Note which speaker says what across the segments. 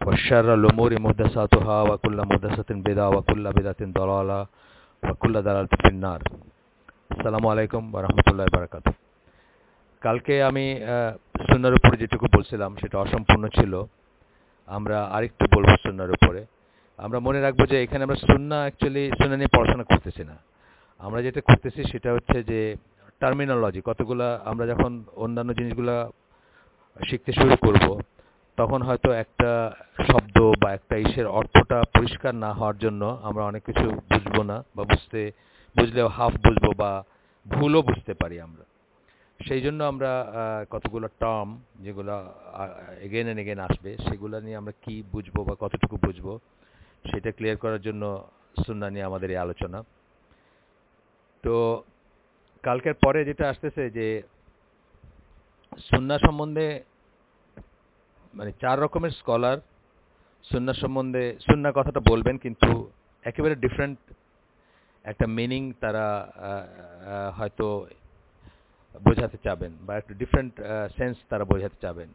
Speaker 1: وشر الأمور محدثاتها وكل محدثة بدعة وكل بدعة ضلالة وكل ضلالة في النار আসসালামু আলাইকুম রহমতুল্লাহ বারাকাত কালকে আমি সুন্নার উপরে যেটুকু বলছিলাম সেটা অসম্পূর্ণ ছিল আমরা আরেকটু বলবো সুন্নার উপরে আমরা মনে রাখবো যে এখানে আমরা সুন্না অ্যাকচুয়ালি সুন্না নিয়ে পড়াশোনা করতেছি না আমরা যেটা করতেছি সেটা হচ্ছে যে টার্মিনোলজি কতগুলা আমরা যখন অন্যান্য জিনিসগুলা শিখতে শুরু করব তখন হয়তো একটা শব্দ বা একটা ইসের অর্থটা পরিষ্কার না হওয়ার জন্য আমরা অনেক কিছু বুঝব না বা বুঝতে, বুঝলেও হাফ বুঝব বা ভুলও বুঝতে পারি আমরা। সেই জন্য আমরা কতগুলো টার্ম যেগুলো এগেন অ্যান্ড এগেন আসবে, সেগুলো নিয়ে আমরা কি বুঝব বা কতটুকু বুঝব, সেটা ক্লিয়ার করার জন্য সুন্না নিয়ে আমাদের এই আলোচনা। তো কালকের পরে যেটা আসতেছে যে সুন্না সম্বন্ধে মানে চার রকমের স্কলার সুন্না সম্বন্ধে সুন্না কথাটা বলবেন, কিন্তু একেবারে ডিফারেন্ট একটা মিনিং তারা হয়তো বোঝাতে চাবেন, বা একটা ডিফারেন্ট সেন্স তারা বোঝাতে চাবেন।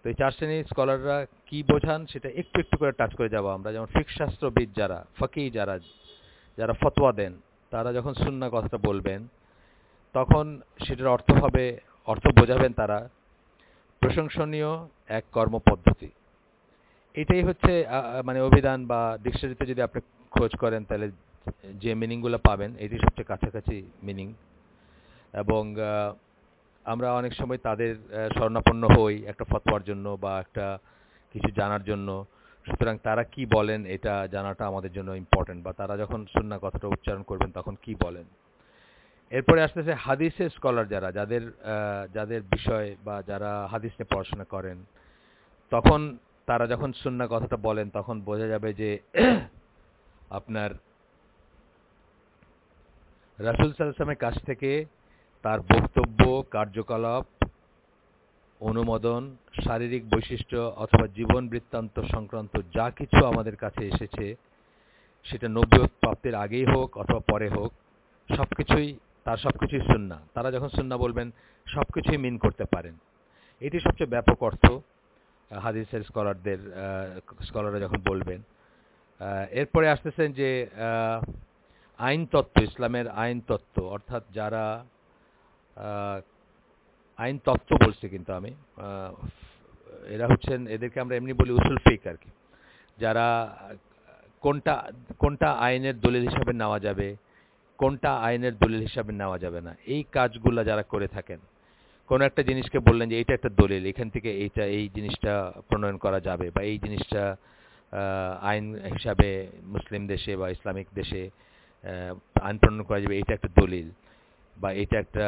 Speaker 1: তো এই চার শ্রেণির স্কলাররা কি বোঝান, সেটা একটু একটু করে টাচ করে যাব আমরা। যেমন ফিক শাস্ত্রবিদ যারা ফকি যারা যারা ফতোয়া দেন, তারা যখন সুন্না কথাটা বলবেন, তখন সেটার অর্থ হবে, অর্থ বোঝাবেন তারা। প্রশংসনীয় এক কর্মপদ্ধতি। এটাই হচ্ছে মানে অভিধান বা ডিকশনারিতে যদি আপনি খোঁজ করেন, তাহলে যে মিনিংগুলো পাবেন এটি সবচেয়ে কাছাকাছি মিনিং এবং আমরা অনেক সময় তাদের স্বর্ণাপন্ন হই একটা ফতোয়ার জন্য বা একটা কিছু জানার জন্য। সুতরাং তারা কি বলেন, এটা জানাটা আমাদের জন্য ইম্পর্টেন্ট বা তারা যখন সুন্না কথাটা উচ্চারণ করবেন, তখন কি বলেন? এরপরে আসতেছে হাদিসের স্কলার যারা, যাদের যাদের বিষয় বা যারা হাদিস নিয়ে পড়াশোনা করেন, তখন তারা যখন সুন্না কথাটা বলেন, তখন বোঝা যাবে যে আপনার রাসুল সাল্লামের কাছ থেকে তার বক্তব্য, কার্যকলাপ, অনুমোদন, শারীরিক বৈশিষ্ট্য অথবা জীবন বৃত্তান্ত সংক্রান্ত যা কিছু আমাদের কাছে এসেছে, সেটা নব্য প্রাপ্তির আগেই হোক অথবা পরে হোক, সবকিছুই তার সবকিছুই সুন্না তারা যখন সুন্না বলবেন সব কিছুই মিন করতে পারেন। এটি সবচেয়ে ব্যাপক অর্থ হাদিসের স্কলারদের স্কলাররা যখন বলবেন এরপরে আসতেছেন যে আইন তত্ত্ব, ইসলামের আইন তত্ত্ব। অর্থাৎ যারা আইন তত্ত্ব বলছি কিন্তু আমি এরা হচ্ছেন, এদেরকে আমরা এমনি বলি উসুল ফিক আর কি। যারা, কোনটা কোনটা আইনের দলিল হিসাবে নেওয়া যাবে কোনটা আইনের দলিল হিসাবে নেওয়া যাবে না। এই কাজগুলা যারা করে থাকেন, কোনো একটা জিনিসকে বললেন যে এইটা একটা দলিল, এখান থেকে এইটা, এই জিনিসটা প্রণয়ন করা যাবে বা এই জিনিসটা আইন হিসাবে মুসলিম দেশে বা ইসলামিক দেশে আইন প্রণয়ন করা যাবে, এটা একটা দলিল বা এটা একটা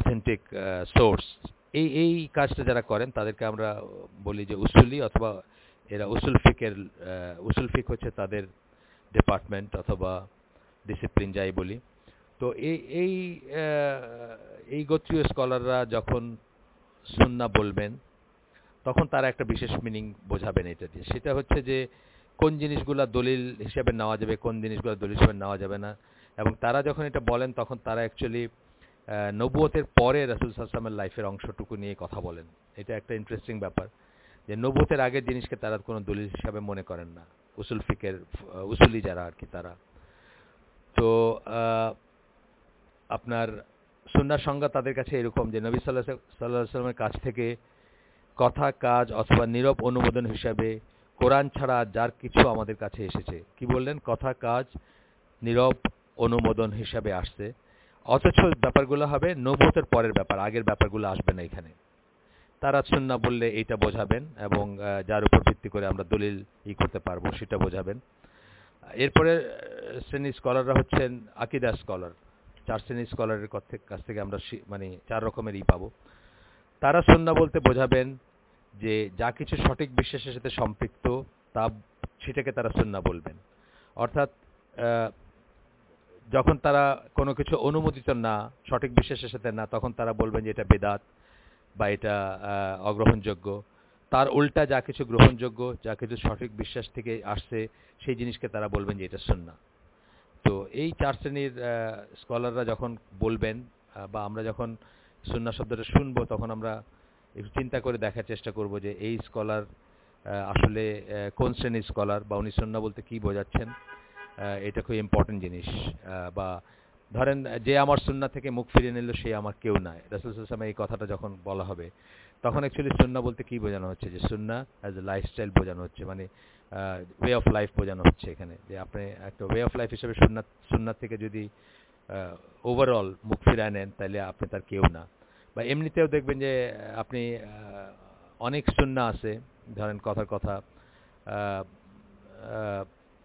Speaker 1: অথেন্টিক সোর্স এই এই কাজটা যারা করেন, তাদেরকে আমরা বলি যে উসুলি অথবা এরা উসুল ফিকের উসুল ফিক হচ্ছে তাদের ডিপার্টমেন্ট অথবা ডিসিপ্লিন যাই বলি। তো এই এই এই গোত্রীয় স্কলাররা যখন সুন্না বলবেন, তখন তারা একটা বিশেষ মিনিং বোঝাবেন এটা দিয়ে। সেটা হচ্ছে যে, কোন জিনিসগুলো দলিল হিসাবে নেওয়া যাবে, কোন জিনিসগুলো দলিল হিসেবে নেওয়া যাবে না। এবং তারা যখন এটা বলেন, তখন তারা অ্যাকচুয়ালি নবুয়তের পরে রাসুল সাল্লামের লাইফের অংশটুকু নিয়ে কথা বলেন। এটা একটা ইন্টারেস্টিং ব্যাপার যে, নবুয়তের আগের জিনিসকে তারা কোনো দলিল হিসাবে মনে করেন না। উসুল ফিকের উসুলি যারা আর কি তারা। তো আপনার সুন্নার সংজ্ঞা তাদের কাছে এরকম যে, নবী সাল্লাহ সাল্লাহ সাল্লামের কাছ থেকে কথা, কাজ অথবা নীরব অনুমোদন হিসাবে কোরআন ছাড়া যার কিছু আমাদের কাছে এসেছে। কি বললেন? কথা, কাজ, নীরব অনুমোদন হিসাবে আসছে। অথচ ব্যাপারগুলো হবে নবতের পরের ব্যাপার, আগের ব্যাপারগুলো আসবে না এখানে। তারা সুন্না বললে এইটা বোঝাবেন এবং যার উপর ভিত্তি করে আমরা দলিল ই করতে পারব, সেটা বোঝাবেন। এরপরে শ্রেণির স্কলাররা হচ্ছেন আকিদা স্কলার। চার শ্রেণির স্কলারের কাছ থেকে আমরা মানে চার রকমের ই পাবো। তারা সুন্না বলতে বোঝাবেন যে যা কিছু সঠিক বিশ্বাসের সাথে সম্পৃক্ত, তা সেটাকে তারা সুন্না বলবেন। অর্থাৎ যখন তারা কোনো কিছু অনুমোদিত না, সঠিক বিশ্বাসের সাথে না, তখন তারা বলবেন যে এটা বেদাত বা এটা অগ্রহণযোগ্য। তার উল্টা যা কিছু গ্রহণযোগ্য, যা কিছু সঠিক বিশ্বাস থেকে আসছে, সেই জিনিসকে তারা বলবেন যে এটা সুন্না তো এই চার শ্রেণির স্কলাররা যখন বলবেন বা আমরা যখন সুন্না শব্দটা শুনব, তখন আমরা একটু চিন্তা করে দেখার চেষ্টা করব যে এই স্কলার আসলে কোন শ্রেণির স্কলার বা উনি সুন্না বলতে কি বোঝাচ্ছেন এটা খুব ইম্পর্টেন্ট জিনিস বা ধরেন, যে আমার সুন্না থেকে মুখ ফিরিয়ে নিল, সে আমার কেউ নয় রাসুল সাল্লাম এই কথাটা যখন বলা হবে, তখন অ্যাকচুয়ালি সুন্না বলতে কি বোঝানো হচ্ছে? যে সুন্না অ্যাজ এ লাইফস্টাইল বোঝানো হচ্ছে মানে ওয়ে অফ লাইফ বোঝানো হচ্ছে এখানে। যে আপনি একটা ওয়ে অফ লাইফ হিসেবে সুন্নাত সুন্নাত থেকে যদি ওভারঅল মুখ ফিরায় নেন, তাহলে আপনি তার কেউ না। বা এমনিতেও দেখবেন যে, আপনি অনেক সুন্না আছে, ধরেন কথার কথা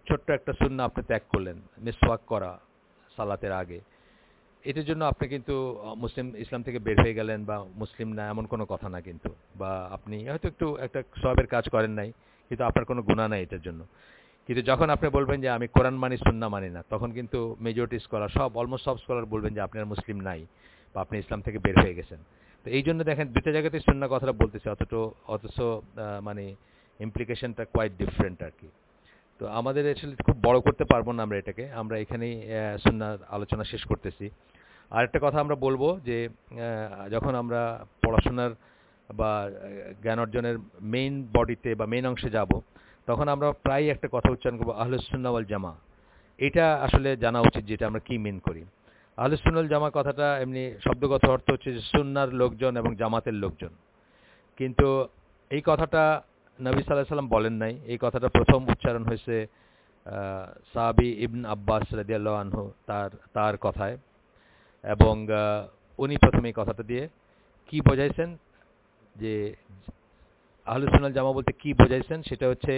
Speaker 1: ছোট্ট একটা সুন্না আপনি ত্যাগ করলেন, মিসওয়াক করা সালাতের আগে। এটার জন্য আপনি কিন্তু মুসলিম, ইসলাম থেকে বের হয়ে গেলেন বা মুসলিম না, এমন কোনো কথা না কিন্তু। বা আপনি হয়তো একটু একটা সবের কাজ করেন নাই, কিন্তু আপনার কোনো গুণা নাই এটার জন্য। কিন্তু যখন আপনি বলবেন যে, আমি কোরআন মানি সুন্না মানি না, তখন কিন্তু মেজরিটি স্কলার সব অলমোস্ট সব স্কলার বলবেন যে, আপনি আর মুসলিম নাই বা আপনি ইসলাম থেকে বের হয়ে গেছেন। তো এই জন্য দেখেন দুটো জায়গাতে সুন্না কথাটা বলতেছে, অথচ অথচ মানে ইমপ্লিকেশনটা কোয়াইট ডিফারেন্ট আর কি। তো আমাদের আসলে খুব বড় করতে পারব না আমরা এটাকে। আমরা এখানেই সুন্নার আলোচনা শেষ করতেছি। আর একটা কথা আমরা বলব যে যখন আমরা পড়াশোনার বা জ্ঞান অর্জনের মেইন বডিতে বা মেইন অংশে যাব, তখন আমরা প্রায় একটা কথা উচ্চারণ করব আহলুসুন্না ওয়াল জামা এটা আসলে জানা উচিত যেটা আমরা কি মিন করি। আহলুসুন্নাল জামা কথাটা এমনি শব্দগত অর্থ হচ্ছে যে সুন্নার লোকজন এবং জামাতের লোকজন। কিন্তু এই কথাটা নবী সাল্লাহ সাল্লাম বলেন নাই। এই কথাটা প্রথম উচ্চারণ হয়েছে সাহাবি ইবন আব্বাস রাদিয়াল্লাহু আনহু তার তার কথায়। এবং উনি প্রথমে এই কথাটা দিয়ে কি বোঝাইছেন? যে আহলুসুন্নাল জামা বলতে কি বোঝাইছেন? সেটা হচ্ছে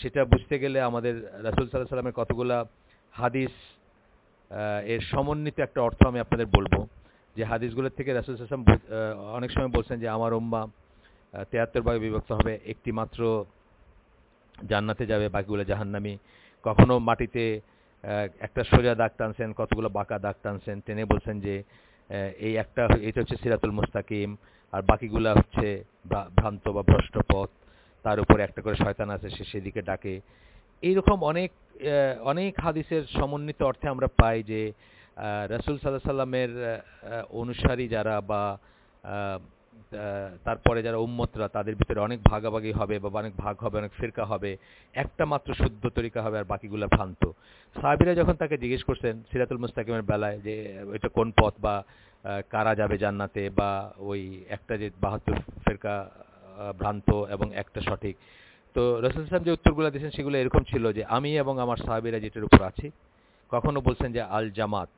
Speaker 1: সেটা বুঝতে গেলে আমাদের রাসূল আলাইহি সাল্লামের কতগুলা হাদিস এর সমন্বিত একটা অর্থ আমি আপনাদের বলব। যে হাদিসগুলোর থেকে রাসুল সাল্লাম অনেক সময় বলছেন যে আমার উম্মাহ তেয়াত্তর ভাগে বিভক্ত হবে। একটি মাত্র জান্নাতে যাবে, বাকিগুলো জাহান্নামী। কখনো মাটিতে একটা সোজা দাগ টানছেন, কতগুলো বাঁকা দাগ টানছেন, টেনে বলছেন যে এই একটা, এটা হচ্ছে সিরাতুল মুস্তাকিম, আর বাকিগুলা হচ্ছে ভ্রা- ভ্রান্ত বা ভ্রষ্ট পথ। তার উপরে একটা করে শয়তান আছে, সে সেদিকে ডাকে। এইরকম অনেক অনেক হাদিসের সমন্বিত অর্থে আমরা পাই যে রসুল সাল্লাহ সাল্লামের অনুসারী যারা বা তারপরে যারা উম্মতরা, তাদের ভিতরে অনেক ভাগাভাগি হবে বা অনেক ভাগ হবে, অনেক ফিরকা হবে। একটা মাত্র শুদ্ধ তরিকা হবে আর বাকিগুলো ভ্রান্ত। সাহাবিরা যখন তাকে জিজ্ঞেস করছেন সিরাতুল মুস্তাকিমের বেলায় যে এটা কোন পথ বা কারা যাবে জান্নাতে বা ওই একটা যে বাহাত্তর ফেরকা ভ্রান্ত এবং একটা সঠিক। তো রসুল সাহেব যে উত্তরগুলো দিয়েছেন সেগুলো এরকম ছিল যে, আমি এবং আমার সাহাবিরা যেটার উপর আছি, কখনো বলছেন যে আল জামাত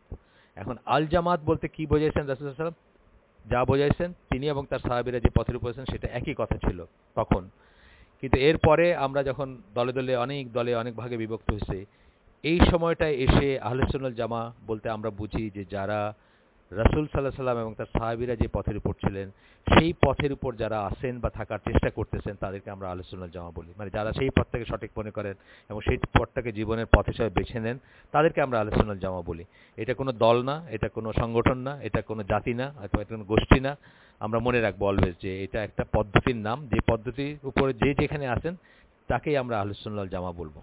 Speaker 1: এখন আল জামাত বলতে কি বোঝাইছেন রসুল সাহেব যা বোঝাইছেন, তিনি এবং তার সাহাবিরা যে পথের উপর সেটা একই কথা ছিল তখন কিন্তু এরপরে আমরা যখন দলে দলে, অনেক দলে, অনেক ভাগে বিভক্ত হয়েছে, এই সময়টায় এসে আহলুসুন্নাল জামা বলতে আমরা বুঝি যে যারা রাসূল সাল্লাহ সাল্লাম এবং তার সাহাবিরা যে পথের উপর ছিলেন, সেই পথের উপর যারা আসেন বা থাকার চেষ্টা করতেছেন, তাদেরকে আমরা আহলুসুন্নাল জামা বলি। মানে যারা সেই পথটাকে সঠিক মনে করেন এবং সেই পথটাকে জীবনের পথ হিসাবে বেছে নেন, তাদেরকে আমরা আহলুসুন্নাল জামা বলি। এটা কোনো দল না, এটা কোনো সংগঠন না, এটা কোনো জাতি না, অথবা এটা কোনো গোষ্ঠী না। আমরা মনে রাখব অলওয়েজ যে এটা একটা পদ্ধতির নাম। যে পদ্ধতির উপরে যে যেখানে আসেন তাকেই আমরা আহলুসুন্নাল জামা বলব।